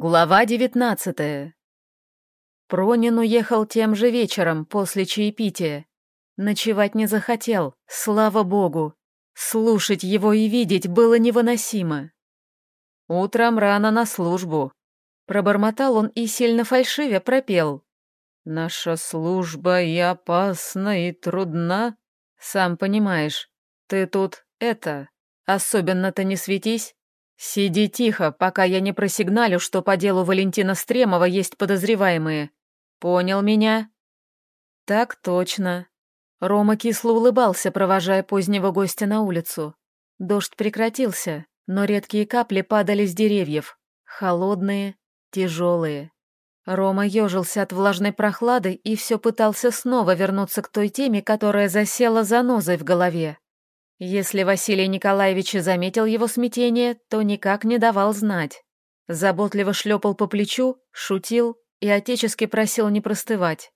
Глава девятнадцатая. Пронин уехал тем же вечером после чаепития. Ночевать не захотел, слава богу. Слушать его и видеть было невыносимо. Утром рано на службу. Пробормотал он и сильно фальшивя пропел. «Наша служба и опасна, и трудна. Сам понимаешь, ты тут это, особенно-то не светись. «Сиди тихо, пока я не просигналю, что по делу Валентина Стремова есть подозреваемые. Понял меня?» «Так точно». Рома кисло улыбался, провожая позднего гостя на улицу. Дождь прекратился, но редкие капли падали с деревьев. Холодные, тяжелые. Рома ежился от влажной прохлады и все пытался снова вернуться к той теме, которая засела занозой в голове. Если Василий Николаевич заметил его смятение, то никак не давал знать. Заботливо шлепал по плечу, шутил и отечески просил не простывать.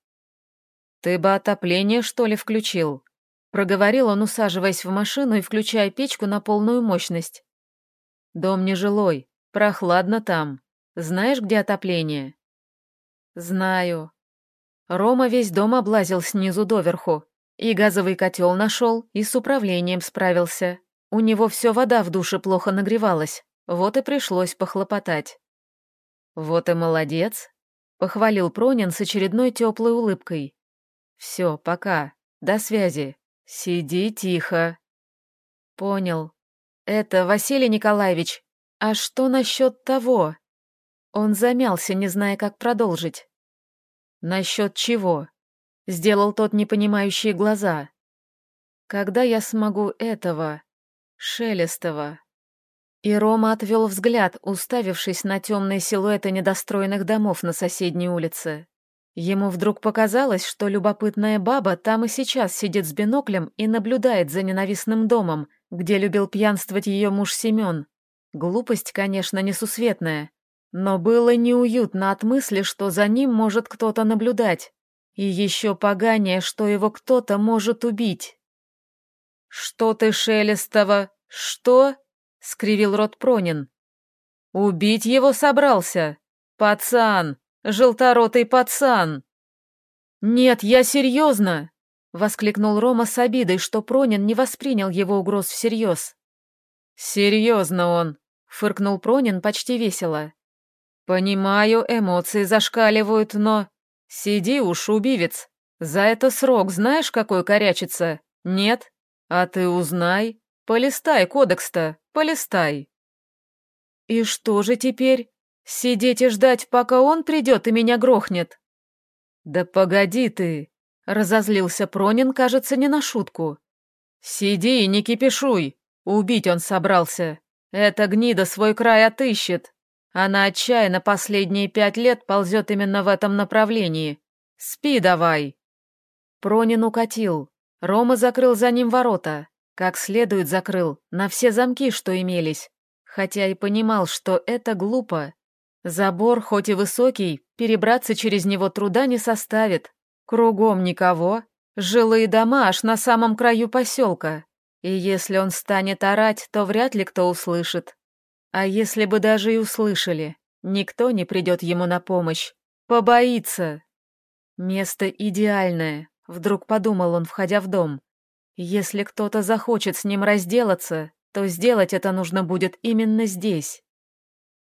«Ты бы отопление, что ли, включил?» Проговорил он, усаживаясь в машину и включая печку на полную мощность. «Дом нежилой, прохладно там. Знаешь, где отопление?» «Знаю». Рома весь дом облазил снизу доверху, и газовый котел нашел, и с управлением справился. У него все вода в душе плохо нагревалась, вот и пришлось похлопотать. «Вот и молодец», — похвалил Пронин с очередной теплой улыбкой. «Все, пока. До связи. Сиди тихо». «Понял. Это, Василий Николаевич, а что насчет того?» Он замялся, не зная, как продолжить. «Насчет чего?» Сделал тот непонимающие глаза. Когда я смогу этого, шелестого? И Рома отвел взгляд, уставившись на темные силуэты недостроенных домов на соседней улице. Ему вдруг показалось, что любопытная баба там и сейчас сидит с биноклем и наблюдает за ненавистным домом, где любил пьянствовать ее муж Семен. Глупость, конечно, несусветная, но было неуютно от мысли, что за ним может кто-то наблюдать. И еще поганее, что его кто-то может убить. «Что ты, Шелестова? Что?» — скривил рот Пронин. «Убить его собрался? Пацан! Желторотый пацан!» «Нет, я серьезно!» — воскликнул Рома с обидой, что Пронин не воспринял его угроз всерьез. «Серьезно он!» — фыркнул Пронин почти весело. «Понимаю, эмоции зашкаливают, но...» «Сиди уж, убивец. За это срок знаешь, какой корячится? Нет? А ты узнай. Полистай кодекс-то, полистай». «И что же теперь? Сидеть и ждать, пока он придет и меня грохнет?» «Да погоди ты!» — разозлился Пронин, кажется, не на шутку. «Сиди и не кипишуй! Убить он собрался. Эта гнида свой край отыщет. Она отчаянно последние пять лет ползет именно в этом направлении. Спи давай!» Пронин укатил. Рома закрыл за ним ворота. Как следует закрыл, на все замки, что имелись. Хотя и понимал, что это глупо. Забор, хоть и высокий, перебраться через него труда не составит. Кругом никого. Жилые дома аж на самом краю поселка. И если он станет орать, то вряд ли кто услышит. А если бы даже и услышали, никто не придет ему на помощь. Побоится. Место идеальное, вдруг подумал он, входя в дом. Если кто-то захочет с ним разделаться, то сделать это нужно будет именно здесь.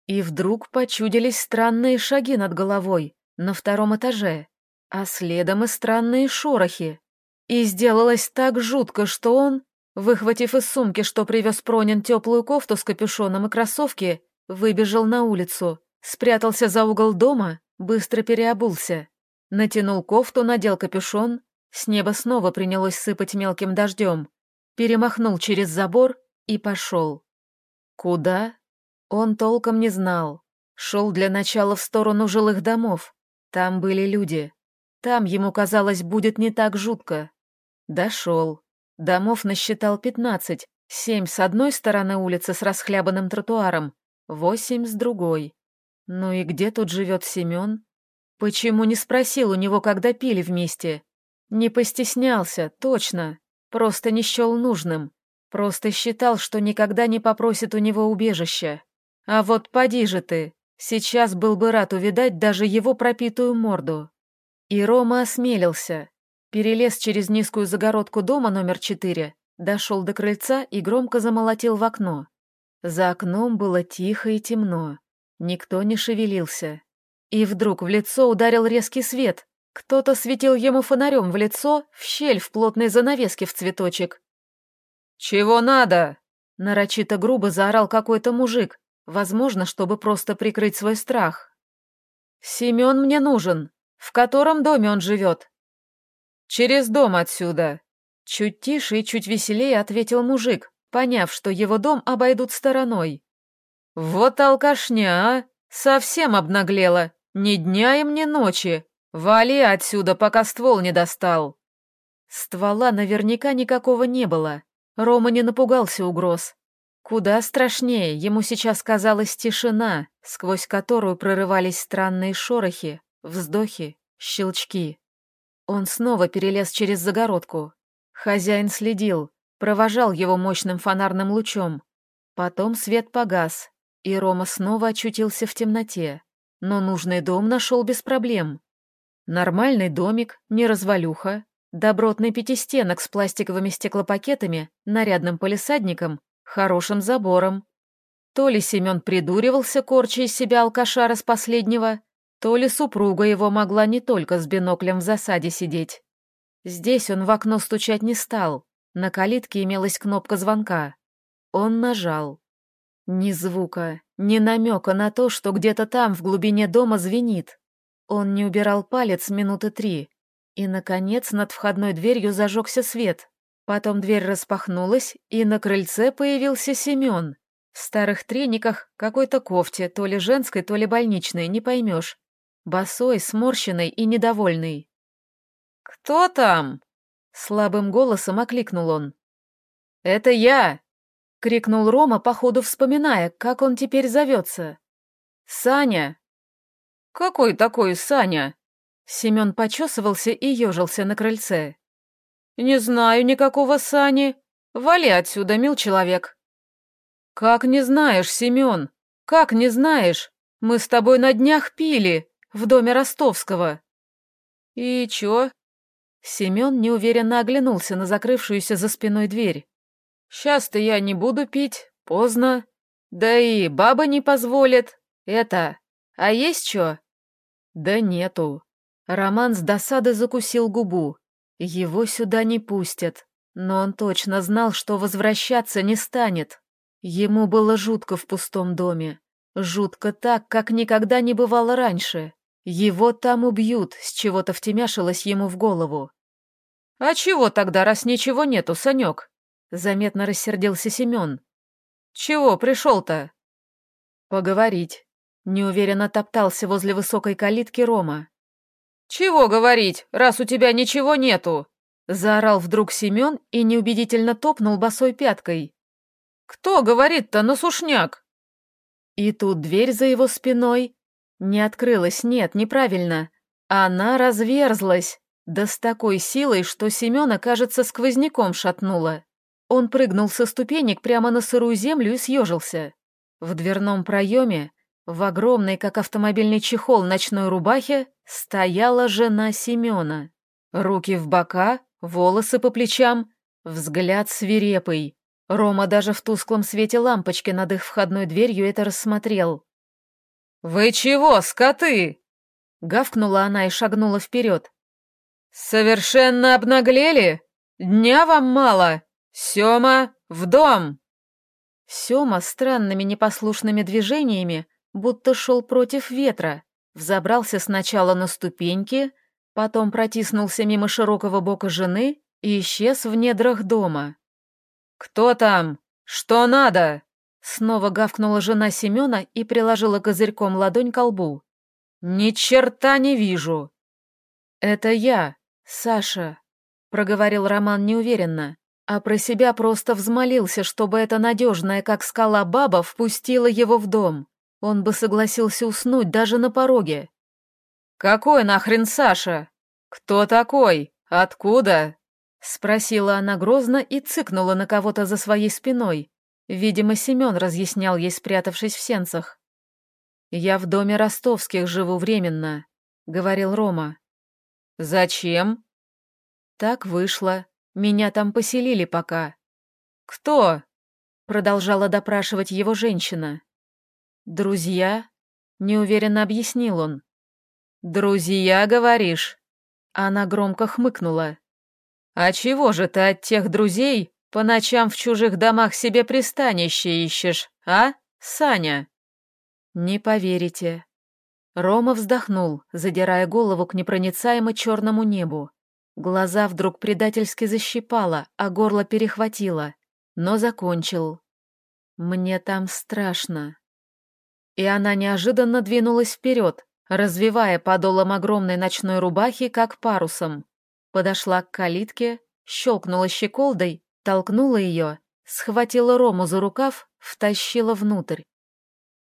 И вдруг почудились странные шаги над головой, на втором этаже, а следом и странные шорохи. И сделалось так жутко, что он, Выхватив из сумки, что привез Пронин теплую кофту с капюшоном и кроссовки, выбежал на улицу, спрятался за угол дома, быстро переобулся. Натянул кофту, надел капюшон, с неба снова принялось сыпать мелким дождем. Перемахнул через забор и пошел. Куда? Он толком не знал. Шел для начала в сторону жилых домов. Там были люди. Там, ему казалось, будет не так жутко. Дошел. Домов насчитал пятнадцать, семь с одной стороны улицы с расхлябанным тротуаром, восемь с другой. Ну и где тут живет Семен? Почему не спросил у него, когда пили вместе? Не постеснялся, точно, просто не счел нужным, просто считал, что никогда не попросит у него убежища. А вот поди же ты, Сейчас был бы рад увидать даже его пропитую морду. И Рома осмелился. Перелез через низкую загородку дома номер четыре, дошел до крыльца и громко замолотил в окно. За окном было тихо и темно. Никто не шевелился. И вдруг в лицо ударил резкий свет. Кто-то светил ему фонарем в лицо, в щель в плотной занавеске в цветочек. «Чего надо?» Нарочито грубо заорал какой-то мужик, возможно, чтобы просто прикрыть свой страх. «Семен мне нужен. В котором доме он живет?» «Через дом отсюда». Чуть тише и чуть веселее ответил мужик, поняв, что его дом обойдут стороной. «Вот алкашня, а! Совсем обнаглела. Ни дня им, ни ночи. Вали отсюда, пока ствол не достал». Ствола наверняка никакого не было. Рома не напугался угроз. Куда страшнее, ему сейчас казалась тишина, сквозь которую прорывались странные шорохи, вздохи, щелчки. Он снова перелез через загородку. Хозяин следил, провожал его мощным фонарным лучом. Потом свет погас, и Рома снова очутился в темноте. Но нужный дом нашел без проблем. Нормальный домик, не развалюха, добротный пятистенок с пластиковыми стеклопакетами, нарядным полисадником хорошим забором. То ли Семен придуривался, корча из себя алкаша с последнего, то ли супруга его могла не только с биноклем в засаде сидеть. Здесь он в окно стучать не стал, на калитке имелась кнопка звонка. Он нажал. Ни звука, ни намека на то, что где-то там в глубине дома звенит. Он не убирал палец минуты три, и, наконец, над входной дверью зажегся свет. Потом дверь распахнулась, и на крыльце появился Семен. В старых трениках, какой-то кофте, то ли женской, то ли больничной, не поймешь. Босой, сморщенный и недовольный. «Кто там?» Слабым голосом окликнул он. «Это я!» — крикнул Рома, походу вспоминая, как он теперь зовется. «Саня!» «Какой такой Саня?» Семен почесывался и ежился на крыльце. «Не знаю никакого Сани. Вали отсюда, мил человек». «Как не знаешь, Семен? Как не знаешь? Мы с тобой на днях пили в доме Ростовского». «И чё?» Семен неуверенно оглянулся на закрывшуюся за спиной дверь. «Сейчас-то я не буду пить, поздно. Да и баба не позволит. Это... А есть чё?» «Да нету». Роман с досады закусил губу. Его сюда не пустят, но он точно знал, что возвращаться не станет. Ему было жутко в пустом доме. Жутко так, как никогда не бывало раньше. Его там убьют, с чего-то втемяшилось ему в голову. «А чего тогда, раз ничего нету, Санек?» Заметно рассердился Семен. «Чего пришел-то?» «Поговорить». Неуверенно топтался возле высокой калитки Рома. «Чего говорить, раз у тебя ничего нету?» Заорал вдруг Семен и неубедительно топнул босой пяткой. «Кто говорит-то на сушняк?» И тут дверь за его спиной не открылась, нет, неправильно. Она разверзлась, да с такой силой, что Семена, кажется, сквозняком шатнуло. Он прыгнул со ступенек прямо на сырую землю и съежился. В дверном проеме в огромной, как автомобильный чехол, ночной рубахе стояла жена Семена. Руки в бока, волосы по плечам, взгляд свирепый. Рома даже в тусклом свете лампочки над их входной дверью это рассмотрел. «Вы чего, скоты?» Гавкнула она и шагнула вперед. «Совершенно обнаглели? Дня вам мало! Сёма, в дом!» Сёма странными непослушными движениями будто шел против ветра, взобрался сначала на ступеньки, потом протиснулся мимо широкого бока жены и исчез в недрах дома. «Кто там? Что надо?» Снова гавкнула жена Семена и приложила козырьком ладонь к лбу. «Ни черта не вижу!» «Это я, Саша», — проговорил Роман неуверенно, а про себя просто взмолился, чтобы эта надежная, как скала баба, впустила его в дом. Он бы согласился уснуть даже на пороге. «Какой нахрен Саша? Кто такой? Откуда?» Спросила она грозно и цыкнула на кого-то за своей спиной. Видимо, Семен разъяснял ей, спрятавшись в сенцах. «Я в доме ростовских живу временно», — говорил Рома. «Зачем?» «Так вышло. Меня там поселили пока». «Кто?» — продолжала допрашивать его женщина. «Друзья?» — неуверенно объяснил он. «Друзья, говоришь?» Она громко хмыкнула. «А чего же ты от тех друзей по ночам в чужих домах себе пристанище ищешь, а, Саня?» «Не поверите». Рома вздохнул, задирая голову к непроницаемо черному небу. Глаза вдруг предательски защипало, а горло перехватило, но закончил. «Мне там страшно». И она неожиданно двинулась вперед, развивая подолом огромной ночной рубахи, как парусом. Подошла к калитке, щелкнула щеколдой, толкнула ее, схватила Рому за рукав, втащила внутрь.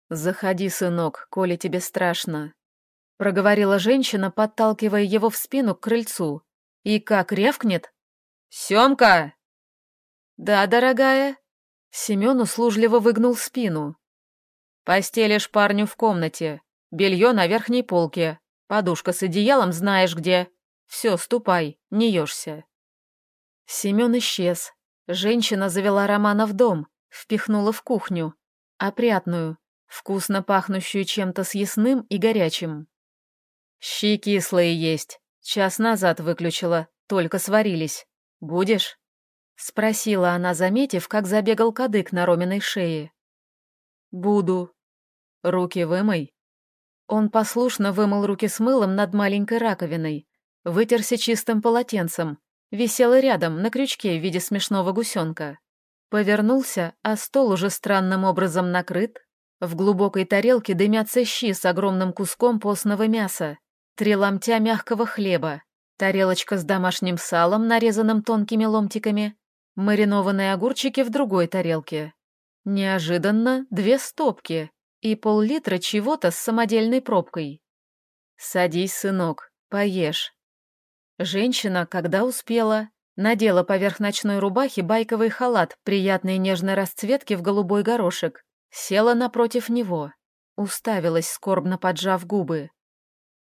«Заходи, сынок, коли тебе страшно», — проговорила женщина, подталкивая его в спину к крыльцу. И как рявкнет? «Семка!» «Да, дорогая». Семен услужливо выгнул спину. «Постелишь парню в комнате, белье на верхней полке, подушка с одеялом знаешь где. Все, ступай, не ешься». Семен исчез. Женщина завела Романа в дом, впихнула в кухню. Опрятную, вкусно пахнущую чем-то съестным и горячим. «Щи кислые есть. Час назад выключила, только сварились. Будешь?» Спросила она, заметив, как забегал кадык на Роминой шее. «Буду. Руки вымой». Он послушно вымыл руки с мылом над маленькой раковиной, вытерся чистым полотенцем, висел рядом на крючке в виде смешного гусенка. Повернулся, а стол уже странным образом накрыт, в глубокой тарелке дымятся щи с огромным куском постного мяса, три ломтя мягкого хлеба, тарелочка с домашним салом, нарезанным тонкими ломтиками, маринованные огурчики в другой тарелке. Неожиданно две стопки и пол-литра чего-то с самодельной пробкой. «Садись, сынок, поешь». Женщина, когда успела, надела поверх ночной рубахи байковый халат приятной нежной расцветки в голубой горошек, Села напротив него, уставилась, скорбно поджав губы.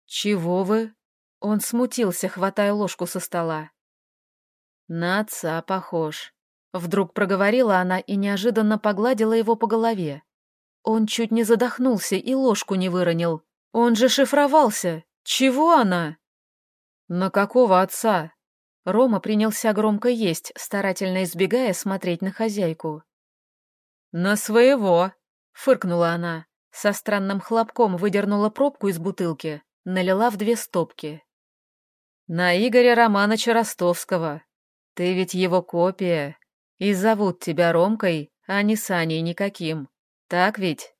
«Чего вы?» Он смутился, хватая ложку со стола. «На отца похож», — вдруг проговорила она и неожиданно погладила его по голове. Он чуть не задохнулся и ложку не выронил. Он же шифровался. Чего она? «На какого отца?» Рома принялся громко есть, старательно избегая смотреть на хозяйку. «На своего!» — фыркнула она. Со странным хлопком выдернула пробку из бутылки, налила в две стопки. «На Игоря Романовича Ростовского. Ты ведь его копия. И зовут тебя Ромкой, а не Саней никаким. Так ведь?»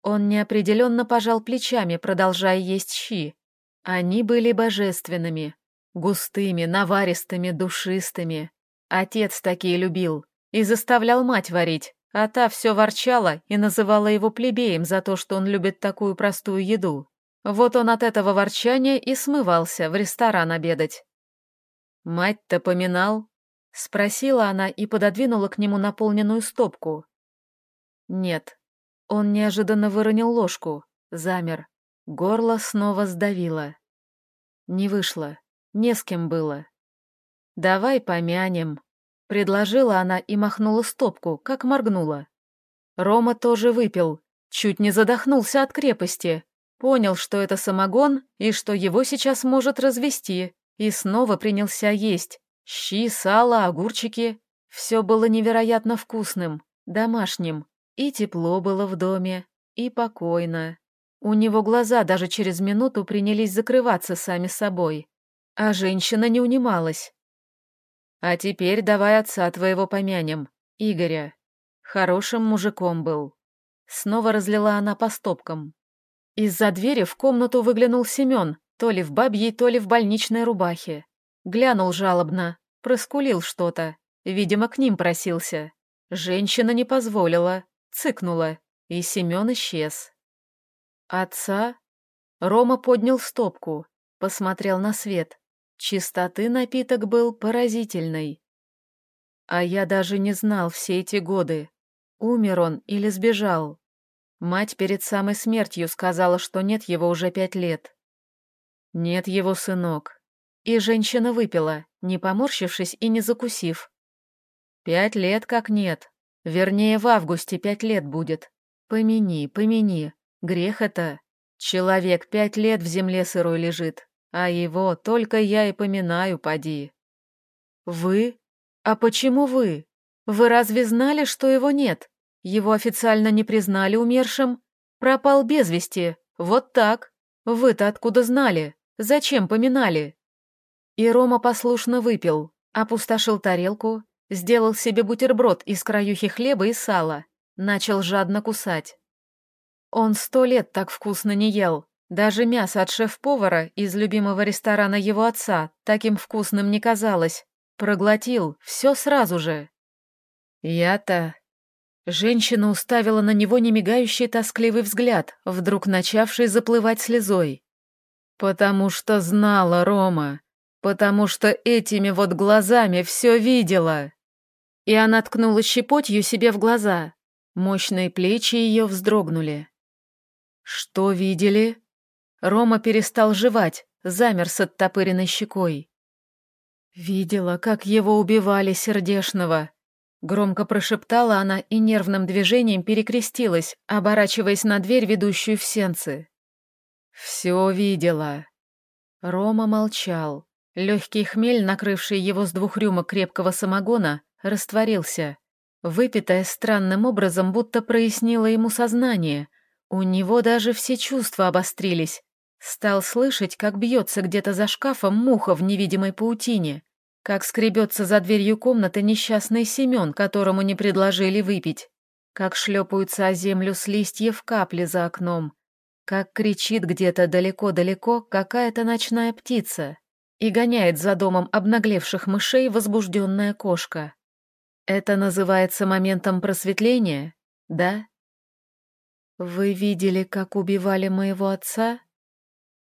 Он неопределенно пожал плечами, продолжая есть щи. Они были божественными, густыми, наваристыми, душистыми. Отец такие любил и заставлял мать варить, а та все ворчала и называла его плебеем за то, что он любит такую простую еду. Вот он от этого ворчания и смывался в ресторан обедать. «Мать-то поминал?» — спросила она и пододвинула к нему наполненную стопку. «Нет». Он неожиданно выронил ложку, замер. Горло снова сдавило. Не вышло, не с кем было. «Давай помянем», Предложила она и махнула стопку, как моргнула. Рома тоже выпил, чуть не задохнулся от крепости, понял, что это самогон и что его сейчас может развести, и снова принялся есть. Щи, сало, огурчики. Все было невероятно вкусным, домашним, и тепло было в доме, и покойно. У него глаза даже через минуту принялись закрываться сами собой. А женщина не унималась. А теперь давай отца твоего помянем, Игоря. Хорошим мужиком был. Снова разлила она по стопкам. Из-за двери в комнату выглянул Семен, то ли в бабьей, то ли в больничной рубахе. Глянул жалобно, проскулил что-то. Видимо, к ним просился. Женщина не позволила, цыкнула, и Семен исчез. Отца? Рома поднял стопку, посмотрел на свет. Чистоты напиток был поразительный. А я даже не знал все эти годы, умер он или сбежал. Мать перед самой смертью сказала, что нет его уже пять лет. Нет его, сынок. И женщина выпила, не поморщившись и не закусив. Пять лет как нет. Вернее, в августе пять лет будет. Помяни, помяни. Грех это. Человек пять лет в земле сырой лежит, а его только я и поминаю, поди. Вы? А почему вы? Вы разве знали, что его нет? Его официально не признали умершим? Пропал без вести. Вот так. Вы-то откуда знали? Зачем поминали? И Рома послушно выпил, опустошил тарелку, сделал себе бутерброд из краюхи хлеба и сала, начал жадно кусать. Он сто лет так вкусно не ел, даже мясо от шеф-повара из любимого ресторана его отца таким вкусным не казалось. Проглотил, все сразу же. Я-то... Женщина уставила на него немигающий тоскливый взгляд, вдруг начавший заплывать слезой. «Потому что знала Рома, потому что этими вот глазами все видела». И она ткнула щепотью себе в глаза. Мощные плечи ее вздрогнули. «Что видели?» Рома перестал жевать, замер с оттопыренной щекой. «Видела, как его убивали сердешного», Громко прошептала она и нервным движением перекрестилась, оборачиваясь на дверь, ведущую в сенцы. «Все видела». Рома молчал. Легкий хмель, накрывший его с двух рюмок крепкого самогона, растворился. Выпитая странным образом, будто прояснило ему сознание. У него даже все чувства обострились. Стал слышать, как бьется где-то за шкафом муха в невидимой паутине. Как скребется за дверью комнаты несчастный Семен, которому не предложили выпить. Как шлепаются о землю с листьев капли за окном. Как кричит где-то далеко-далеко какая-то ночная птица. И гоняет за домом обнаглевших мышей возбужденная кошка. Это называется моментом просветления, да? Вы видели, как убивали моего отца?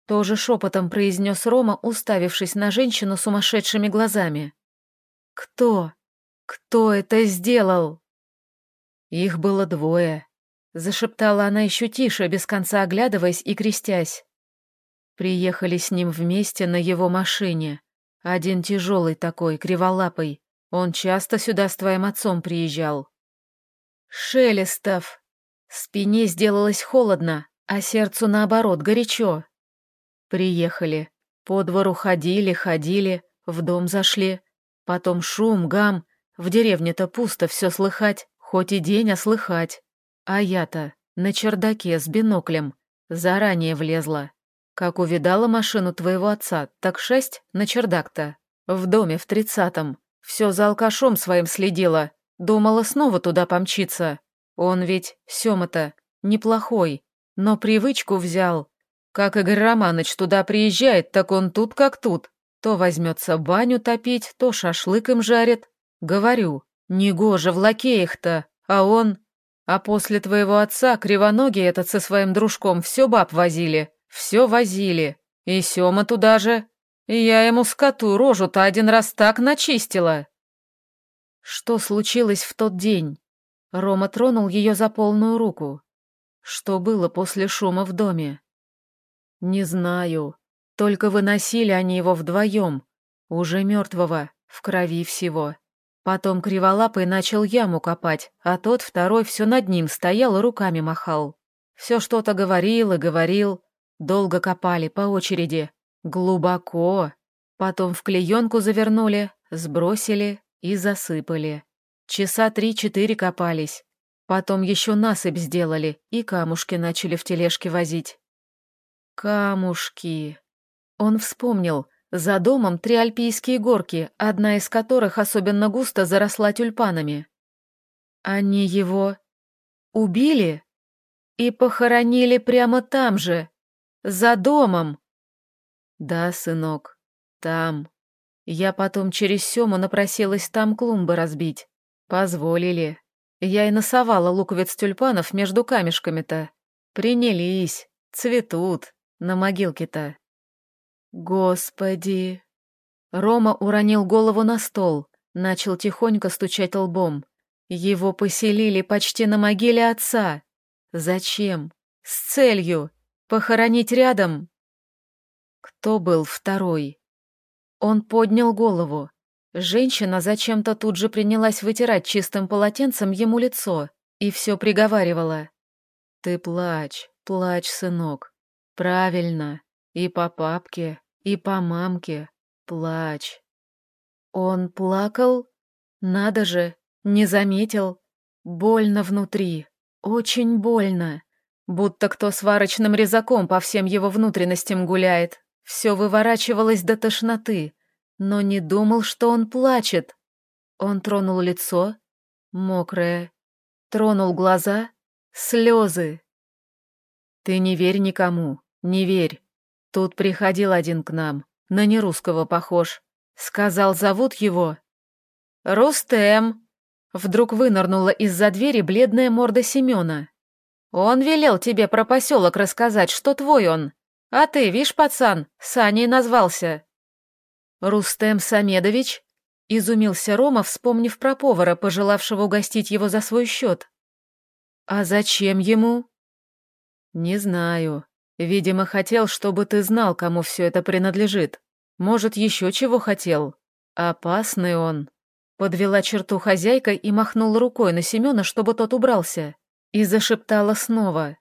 Тоже шепотом произнес Рома, уставившись на женщину сумасшедшими глазами. «Кто? Кто это сделал?» «Их было двое», — зашептала она еще тише, без конца оглядываясь и крестясь. Приехали с ним вместе на его машине. Один тяжелый такой, криволапый. Он часто сюда с твоим отцом приезжал. Шелестов. Спине сделалось холодно, а сердцу наоборот горячо. Приехали. По двору ходили, ходили, в дом зашли. Потом шум, гам. В деревне-то пусто все слыхать, хоть и день, а слыхать. А я-то на чердаке с биноклем заранее влезла. Как увидала машину твоего отца, так шесть на чердак-то. В доме в тридцатом. Все за алкашом своим следила. Думала снова туда помчиться. Он ведь, Сёма-то, неплохой, но привычку взял. Как Игорь Романович туда приезжает, так он тут как тут. То возьмется баню топить, то шашлык им жарит. Говорю, негоже в лакеях-то, а он... А после твоего отца кривоногий этот со своим дружком все баб возили, все возили. И Сёма туда же. И я ему скоту рожу-то один раз так начистила. Что случилось в тот день? Рома тронул ее за полную руку. Что было после шума в доме? «Не знаю. Только выносили они его вдвоем. Уже мертвого, в крови всего. Потом Криволапый начал яму копать, а тот второй все над ним стоял и руками махал. Все что-то говорил и говорил. Долго копали по очереди. Глубоко. Потом в клеенку завернули, сбросили и засыпали. Часа три-четыре копались. Потом еще насыпь сделали и камушки начали в тележке возить. Камушки. Он вспомнил. За домом три альпийские горки, одна из которых особенно густо заросла тюльпанами. Они его убили и похоронили прямо там же, за домом. Да, сынок, там. Я потом через Сему напросилась там клумбы разбить. Позволили. Я и носовала луковиц тюльпанов между камешками-то. Принялись, цветут. На могилке-то. Господи. Рома уронил голову на стол, начал тихонько стучать лбом. Его поселили почти на могиле отца. Зачем? С целью. Похоронить рядом. Кто был второй? Он поднял голову. Женщина зачем-то тут же принялась вытирать чистым полотенцем ему лицо и все приговаривала. «Ты плачь, плачь, сынок. Правильно. И по папке, и по мамке. Плачь». Он плакал? Надо же, не заметил. Больно внутри, очень больно. Будто кто сварочным резаком по всем его внутренностям гуляет. Все выворачивалось до тошноты но не думал, что он плачет. Он тронул лицо, мокрое, тронул глаза, слезы. Ты не верь никому, не верь. Тут приходил один к нам, на нерусского похож. Сказал, зовут его. Рустем. Вдруг вынырнула из-за двери бледная морда Семена. Он велел тебе про поселок рассказать, что твой он. А ты, вишь, пацан, Саней назвался. «Рустем Самедович?» — изумился Рома, вспомнив про повара, пожелавшего угостить его за свой счет. «А зачем ему?» «Не знаю. Видимо, хотел, чтобы ты знал, кому все это принадлежит. Может, еще чего хотел. Опасный он». Подвела черту хозяйка и махнула рукой на Семена, чтобы тот убрался. И зашептала снова.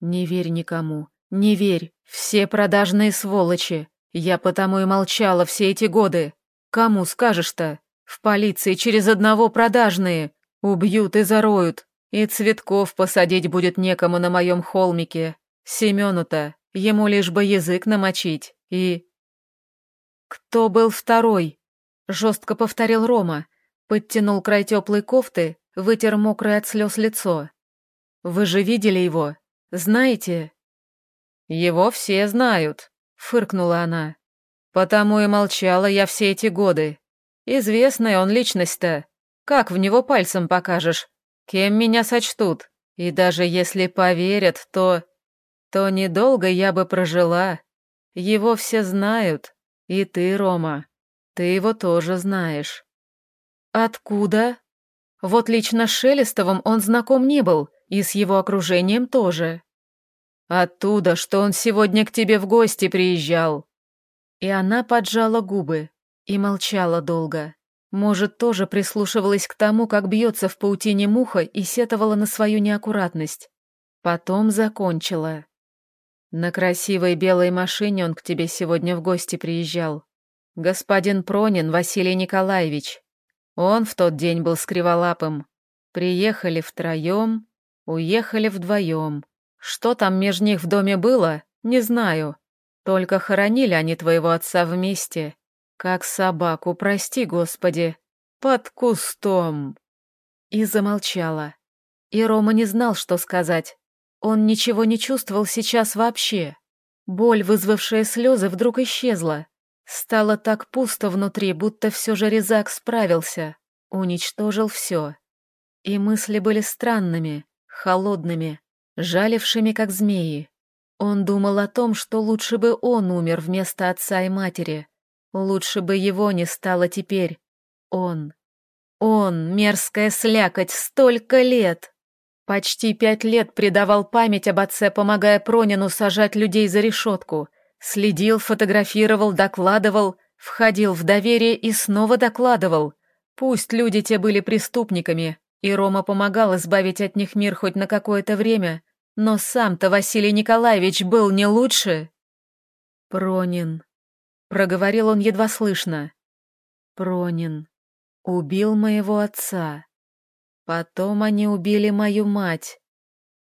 «Не верь никому, не верь, все продажные сволочи. Я потому и молчала все эти годы. Кому скажешь-то? В полиции через одного продажные. Убьют и зароют. И цветков посадить будет некому на моем холмике. Семену-то, ему лишь бы язык намочить. И... Кто был второй? Жестко повторил Рома. Подтянул край теплой кофты, вытер мокрое от слез лицо. Вы же видели его? Знаете? Его все знают, фыркнула она. «Потому и молчала я все эти годы. Известная он личность-то. Как в него пальцем покажешь? Кем меня сочтут? И даже если поверят, то... То недолго я бы прожила. Его все знают. И ты, Рома. Ты его тоже знаешь». «Откуда?» Вот лично с Шелестовым он знаком не был, и с его окружением тоже. Оттуда, что он сегодня к тебе в гости приезжал. И она поджала губы и молчала долго. Может, тоже прислушивалась к тому, как бьется в паутине муха и сетовала на свою неаккуратность. Потом закончила. На красивой белой машине он к тебе сегодня в гости приезжал. Господин Пронин Василий Николаевич. Он в тот день был с криволапым. Приехали втроем, уехали вдвоем. Что там между них в доме было, не знаю. Только хоронили они твоего отца вместе. Как собаку, прости, Господи. Под кустом. И замолчала. И Рома не знал, что сказать. Он ничего не чувствовал сейчас вообще. Боль, вызвавшая слезы, вдруг исчезла. Стало так пусто внутри, будто все же Резак справился. Уничтожил все. И мысли были странными, холодными, жалившими, как змеи. Он думал о том, что лучше бы он умер вместо отца и матери. Лучше бы его не стало теперь. Он. Он, мерзкая слякоть, столько лет. Почти пять лет предавал память об отце, помогая Пронину сажать людей за решетку. Следил, фотографировал, докладывал, входил в доверие и снова докладывал. Пусть люди те были преступниками, и Рома помогал избавить от них мир хоть на какое-то время, но сам-то Василий Николаевич был не лучше. Пронин. Проговорил он едва слышно. Пронин. Убил моего отца. Потом они убили мою мать.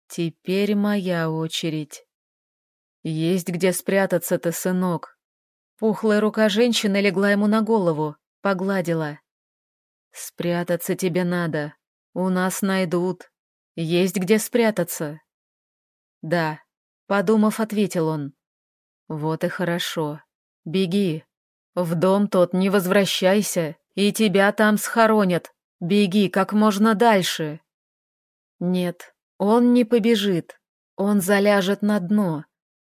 Теперь моя очередь. Есть где спрятаться-то, сынок. Пухлая рука женщины легла ему на голову, погладила. Спрятаться тебе надо. У нас найдут. Есть где спрятаться. «Да», — подумав, ответил он. «Вот и хорошо. Беги. В дом тот не возвращайся, и тебя там схоронят. Беги как можно дальше». Нет, он не побежит. Он заляжет на дно.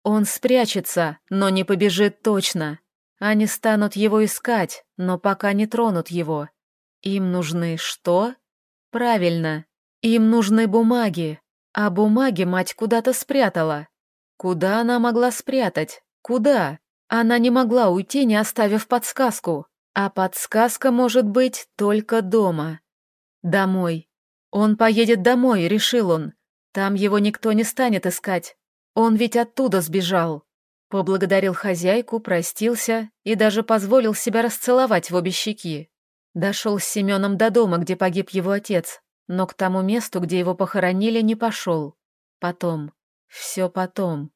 Он спрячется, но не побежит точно. Они станут его искать, но пока не тронут его. Им нужны что? Правильно, им нужны бумаги. А бумаги мать куда-то спрятала. Куда она могла спрятать? Куда? Она не могла уйти, не оставив подсказку. А подсказка может быть только дома. Домой. Он поедет домой, решил он. Там его никто не станет искать. Он ведь оттуда сбежал. Поблагодарил хозяйку, простился и даже позволил себя расцеловать в обе щеки. Дошел с Семеном до дома, где погиб его отец, но к тому месту, где его похоронили, не пошел. Потом. Все потом.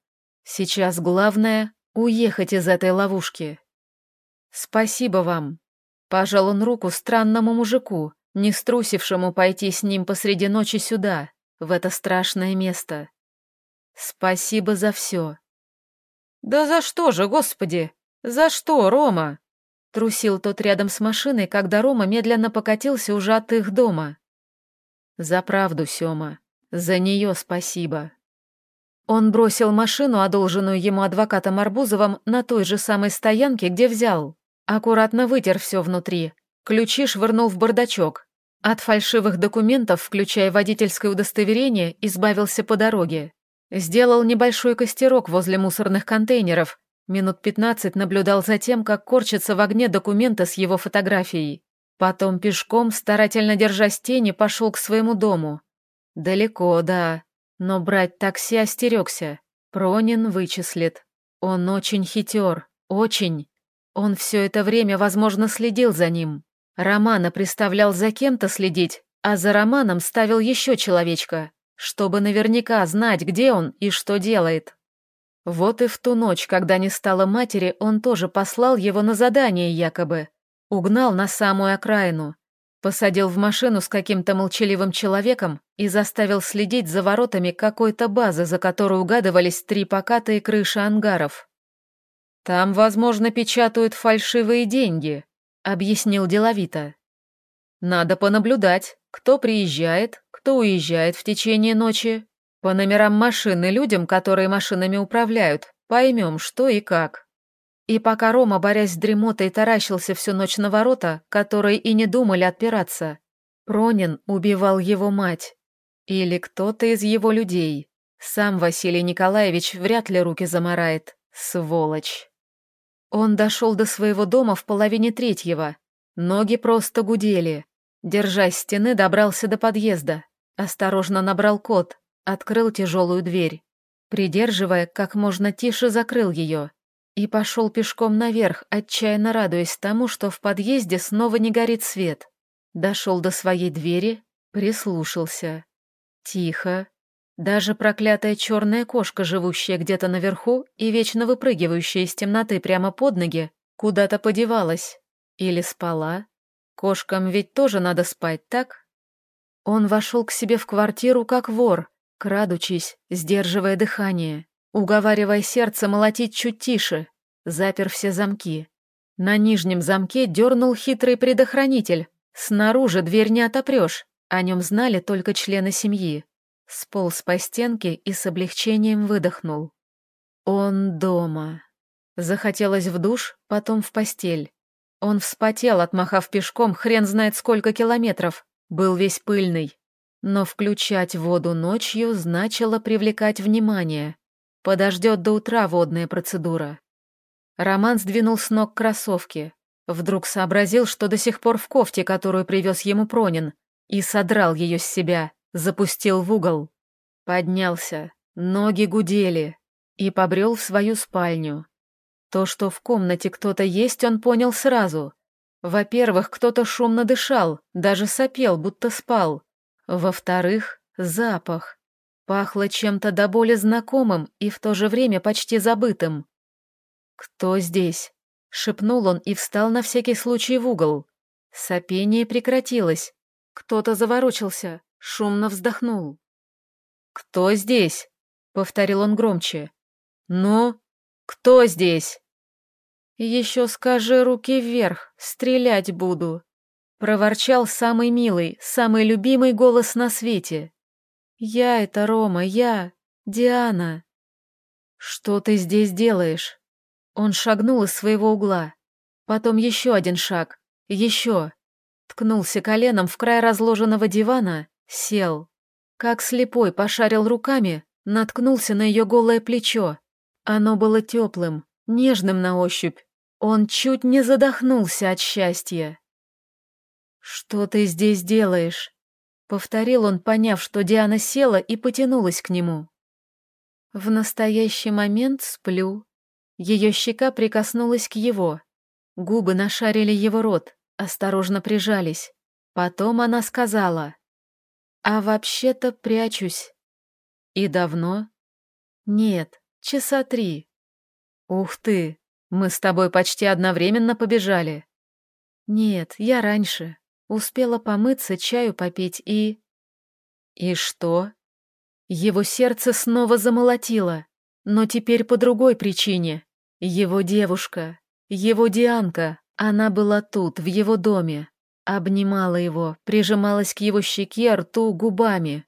Сейчас главное — уехать из этой ловушки. «Спасибо вам», — пожал он руку странному мужику, не струсившему пойти с ним посреди ночи сюда, в это страшное место. «Спасибо за все». «Да за что же, господи? За что, Рома?» Трусил тот рядом с машиной, когда Рома медленно покатился уже от их дома. «За правду, Сёма. За нее спасибо». Он бросил машину, одолженную ему адвокатом Арбузовым, на той же самой стоянке, где взял. Аккуратно вытер все внутри. Ключи швырнул в бардачок. От фальшивых документов, включая водительское удостоверение, избавился по дороге. Сделал небольшой костерок возле мусорных контейнеров. Минут пятнадцать наблюдал за тем, как корчатся в огне документы с его фотографией. Потом пешком, старательно держась тени, пошел к своему дому. Далеко, да. Но брать такси остерегся. Пронин вычислит. Он очень хитер, очень. Он все это время, возможно, следил за ним. Романа представлял за кем-то следить, а за Романом ставил еще человечка, чтобы наверняка знать, где он и что делает. Вот и в ту ночь, когда не стало матери, он тоже послал его на задание якобы. Угнал на самую окраину, Посадил в машину с каким-то молчаливым человеком и заставил следить за воротами какой-то базы, за которой угадывались три покатые крыши ангаров. «Там, возможно, печатают фальшивые деньги», — объяснил деловито. «Надо понаблюдать, кто приезжает, кто уезжает в течение ночи. По номерам машины людям, которые машинами управляют, поймем, что и как». И пока Рома, борясь с дремотой, таращился всю ночь на ворота, которые и не думали отпираться, Пронин убивал его мать. Или кто-то из его людей. Сам Василий Николаевич вряд ли руки заморает. Сволочь. Он дошел до своего дома в половине третьего. Ноги просто гудели. Держась стены, добрался до подъезда. Осторожно набрал код, открыл тяжелую дверь. Придерживая, как можно тише закрыл ее и пошел пешком наверх, отчаянно радуясь тому, что в подъезде снова не горит свет. Дошел до своей двери, прислушался. Тихо. Даже проклятая черная кошка, живущая где-то наверху и вечно выпрыгивающая из темноты прямо под ноги, куда-то подевалась. Или спала. Кошкам ведь тоже надо спать, так? Он вошел к себе в квартиру как вор, крадучись, сдерживая дыхание уговаривая сердце молотить чуть тише, запер все замки. На нижнем замке дернул хитрый предохранитель. Снаружи дверь не отопрешь, о нем знали только члены семьи. Сполз по стенке и с облегчением выдохнул. Он дома. Захотелось в душ, потом в постель. Он вспотел, отмахав пешком хрен знает сколько километров, был весь пыльный. Но включать воду ночью значило привлекать внимание. Подождет до утра водная процедура. Роман сдвинул с ног кроссовки. Вдруг сообразил, что до сих пор в кофте, которую привез ему Пронин, и содрал ее с себя, запустил в угол. Поднялся, ноги гудели, и побрел в свою спальню. То, что в комнате кто-то есть, он понял сразу. Во-первых, кто-то шумно дышал, даже сопел, будто спал. Во-вторых, запах. Пахло чем-то до боли знакомым и в то же время почти забытым. «Кто здесь?» — шепнул он и встал на всякий случай в угол. Сопение прекратилось. Кто-то заворочился, шумно вздохнул. «Кто здесь?» — повторил он громче. «Ну, кто здесь?» «Еще скажи руки вверх, стрелять буду», — проворчал самый милый, самый любимый голос на свете. «Я это Рома, я, Диана». «Что ты здесь делаешь?» Он шагнул из своего угла. Потом еще один шаг. Еще. Ткнулся коленом в край разложенного дивана, сел. Как слепой пошарил руками, наткнулся на ее голое плечо. Оно было теплым, нежным на ощупь. Он чуть не задохнулся от счастья. «Что ты здесь делаешь?» Повторил он, поняв, что Диана села и потянулась к нему. В настоящий момент сплю. Ее щека прикоснулась к его. Губы нашарили его рот, осторожно прижались. Потом она сказала. «А вообще-то прячусь». «И давно?» «Нет, часа три». «Ух ты, мы с тобой почти одновременно побежали». «Нет, я раньше. Успела помыться, чаю попить и...» «И что?» Его сердце снова замолотило, но теперь по другой причине. Его девушка, его Дианка, она была тут, в его доме. Обнимала его, прижималась к его щеке, рту, губами.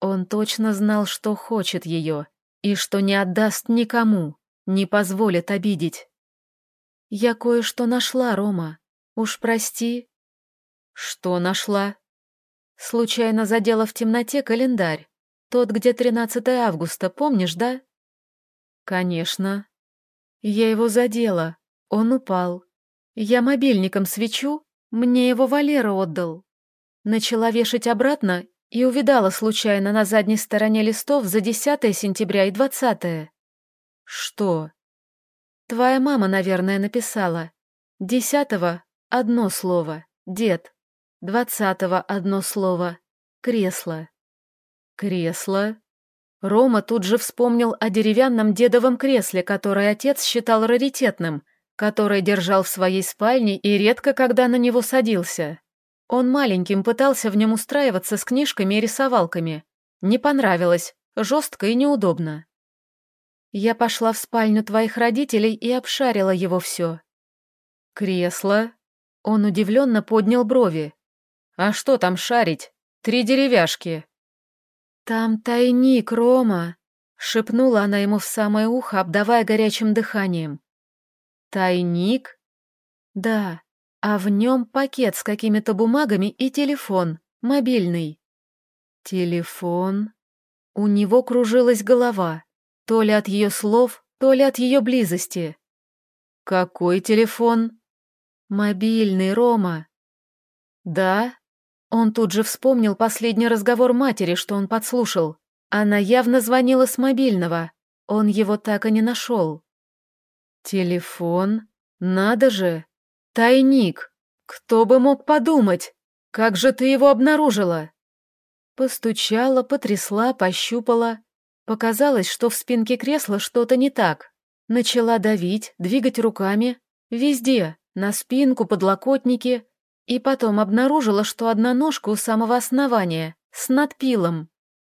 Он точно знал, что хочет ее, и что не отдаст никому, не позволит обидеть. «Я кое-что нашла, Рома. Уж прости». «Что нашла?» Случайно задела в темноте календарь. Тот, где 13 августа, помнишь, да? Конечно. Я его задела. Он упал. Я мобильником свечу, мне его Валера отдал. Начала вешать обратно и увидала случайно на задней стороне листов за 10 сентября и 20. Что? Твоя мама, наверное, написала. Десятого — одно слово — дед. Двадцатого — одно слово — кресло. Кресло? Рома тут же вспомнил о деревянном дедовом кресле, которое отец считал раритетным, которое держал в своей спальне и редко когда на него садился. Он маленьким пытался в нем устраиваться с книжками и рисовалками. Не понравилось, жестко и неудобно. Я пошла в спальню твоих родителей и обшарила его все. Кресло? Он удивленно поднял брови. А что там шарить? Три деревяшки. «Там тайник, Рома!» — шепнула она ему в самое ухо, обдавая горячим дыханием. «Тайник?» «Да, а в нем пакет с какими-то бумагами и телефон, мобильный». «Телефон?» У него кружилась голова, то ли от ее слов, то ли от ее близости. «Какой телефон?» «Мобильный, Рома». «Да?» Он тут же вспомнил последний разговор матери, что он подслушал. Она явно звонила с мобильного. Он его так и не нашел. Телефон? Надо же! Тайник! Кто бы мог подумать? Как же ты его обнаружила? Постучала, потрясла, пощупала. Показалось, что в спинке кресла что-то не так. Начала давить, двигать руками. Везде, на спинку, подлокотники. И потом обнаружила, что одна ножка у самого основания, с надпилом.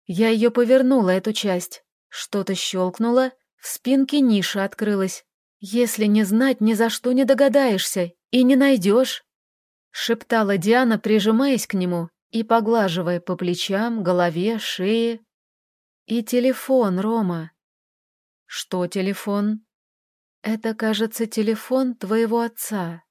Я ее повернула, эту часть. Что-то щелкнуло, в спинке ниша открылась. Если не знать, ни за что не догадаешься и не найдешь. Шептала Диана, прижимаясь к нему и поглаживая по плечам, голове, шее. И телефон, Рома. Что телефон? Это, кажется, телефон твоего отца.